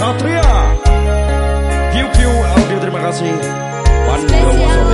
Satria Kiu Kiu Audio terima kasih Pandu Wasabi